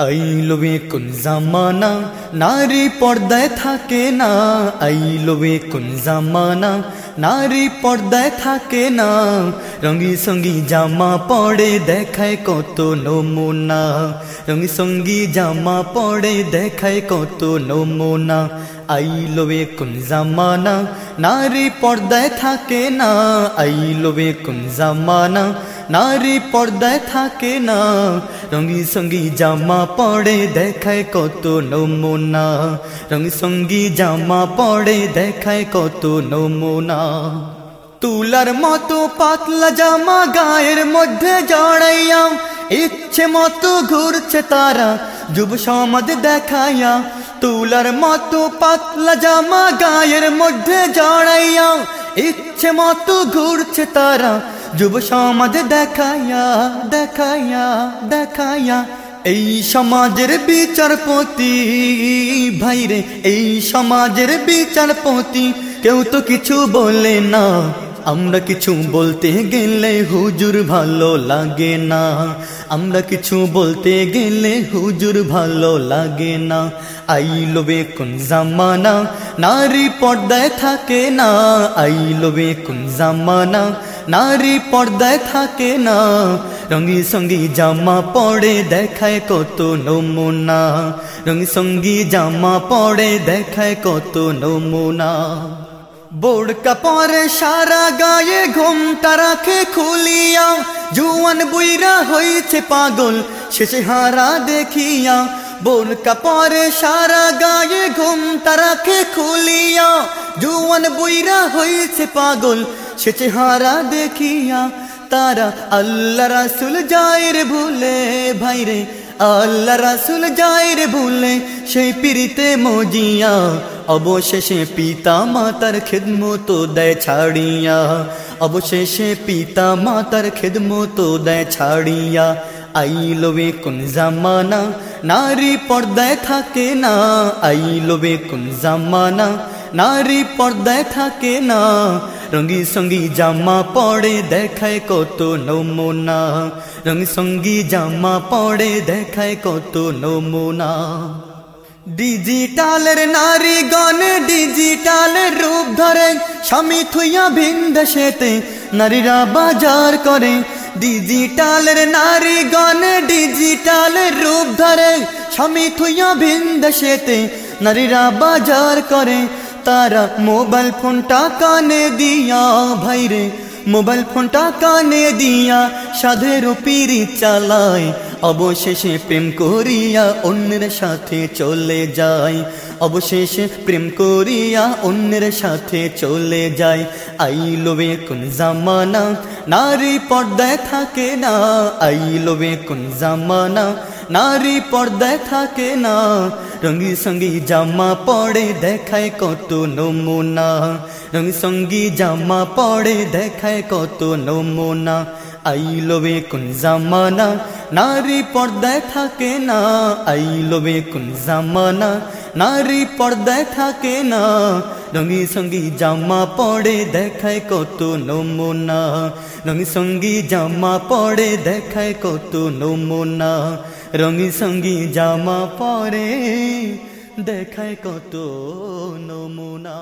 আইলবে কোন জামানা? নারী পর্দায় থাকে না। আইলবে কোন জামানা? নারী পর্দায় থাকে না। রঙি সঙ্গী জামা পড়ে দেখায় কত নমুনা। রঙি সঙ্গী জামা পড়ে দেখায় কত নমুনা। আইলবে কোন জামানা? নারী পর্দায় থাকে না। আইলবে কোন জামানা? নারী পর্দায় থাকে না। রঙি সঙ্গী জামা পড়ে দেখায় কত নমুনা। রঙি সঙ্গী জামা পড়ে দেখায় কত নমুনা। তুলার মতো পাতলা জামা গায়ের মধ্যে জড়াইয়া, ইচ্ছে মতো ঘুরছে তারা, যুব সমাজ দেখাইয়া। তুলার মতো পাতলা জামা গায়ের মধ্যে জড়াইয়া, ইচ্ছে মতো ঘুরছে তারা, যুব সমাজ দেখাইয়া দেখাইয়া দেখাইয়া। এই সমাজের বিচারপতি, ভাইরে, এই সমাজের বিচারপতি, কেউ তো কিছু বলে না। আমরা কিছু বলতে গেলে হুজুর ভালো লাগে না। আমরা কিছু বলতে গেলে হুজুর ভালো লাগে না। আইলবে কোন জামানা, নারী পর্দায় থাকে না। আইলবে কোন জামানা, নারী পর্দায় থাকে না। রঙি সঙ্গী জামা পড়ে দেখায় কত নমুনা। রঙি সঙ্গী জামা পড়ে দেখায় কত নমুনা। বোড়কা পরে সারা গায়ে ঘুমটা রাখে খুলিয়া। জুয়ান বুইরা হয়েছে পাগল, শেষে হারা দেখিয়া। বোরকা পরে সারা গায়ে ঘুমটা রাখে খুলিয়া। জুয়ান বুইরা হয়েছে পাগল, শেষে হারা দেখিয়া। তারা আল্লাহ রাসুল যায়ের ভুলে ভাইরে আল্লাহ রাসুল যায়ের ভুলে, সেই পিরিতে মজিয়া। অবশেষে পিতা মাতার খেদমত দেয় ছাড়িয়া। অবশেষে পিতা মাতার খেদমত দেয় ছাড়িয়া। আইলবে কোন জামানা, নারী পর্দায় থাকে না। আইলবে কোন জামানা, নারী পর্দায় থাকে না। রঙি সঙ্গী জামা পড়ে দেখায় কত নমুনা। রঙি সঙ্গী জামা পড়ে দেখায় কত নমুনা। ডিজিটালের নারী গণে ডিজিটালের রূপ ধরে, স্বামী থুইয়া ভিন দেশেতে নারীরা বাজার করে। ডিজিটালের নারী গণে ডিজিটালের রূপ ধরে, স্বামী থুইয়া ভিন দেশেতে নারীরা বাজার করে। তারা মোবাইল ফোনটা কানে দিয়া, ভাইরে, মোবাইল ফোনটা কানে দিয়া সাধের পিরি চালায়। অবশেষে প্রেম করিয়া অন্যের সাথে চলে যায় অবশেষে প্রেম করিয়া অন্যের সাথে চলে যায় আইলবে কোন জামানা, নারী পর্দায় থাকে না। আইলবে কোন জামানা, নারী পর্দায় থাকে না। রঙি সঙ্গী জামা পড়ে দেখায় কত নমুনা। রঙি সঙ্গী জামা পড়ে দেখায় কত নমুনা। আইলবে কোন জামানা নারী পর্দায় থাকে না আইলবে কোন জামানা। নারী পর্দায় থাকে না রঙি সঙ্গী জামা পড়ে দেখায় কত নমুনা। রঙি সঙ্গী জামা পড়ে দেখায় কত নমুনা। রঙি সঙ্গী জামা পরে দেখায় কত নমুনা।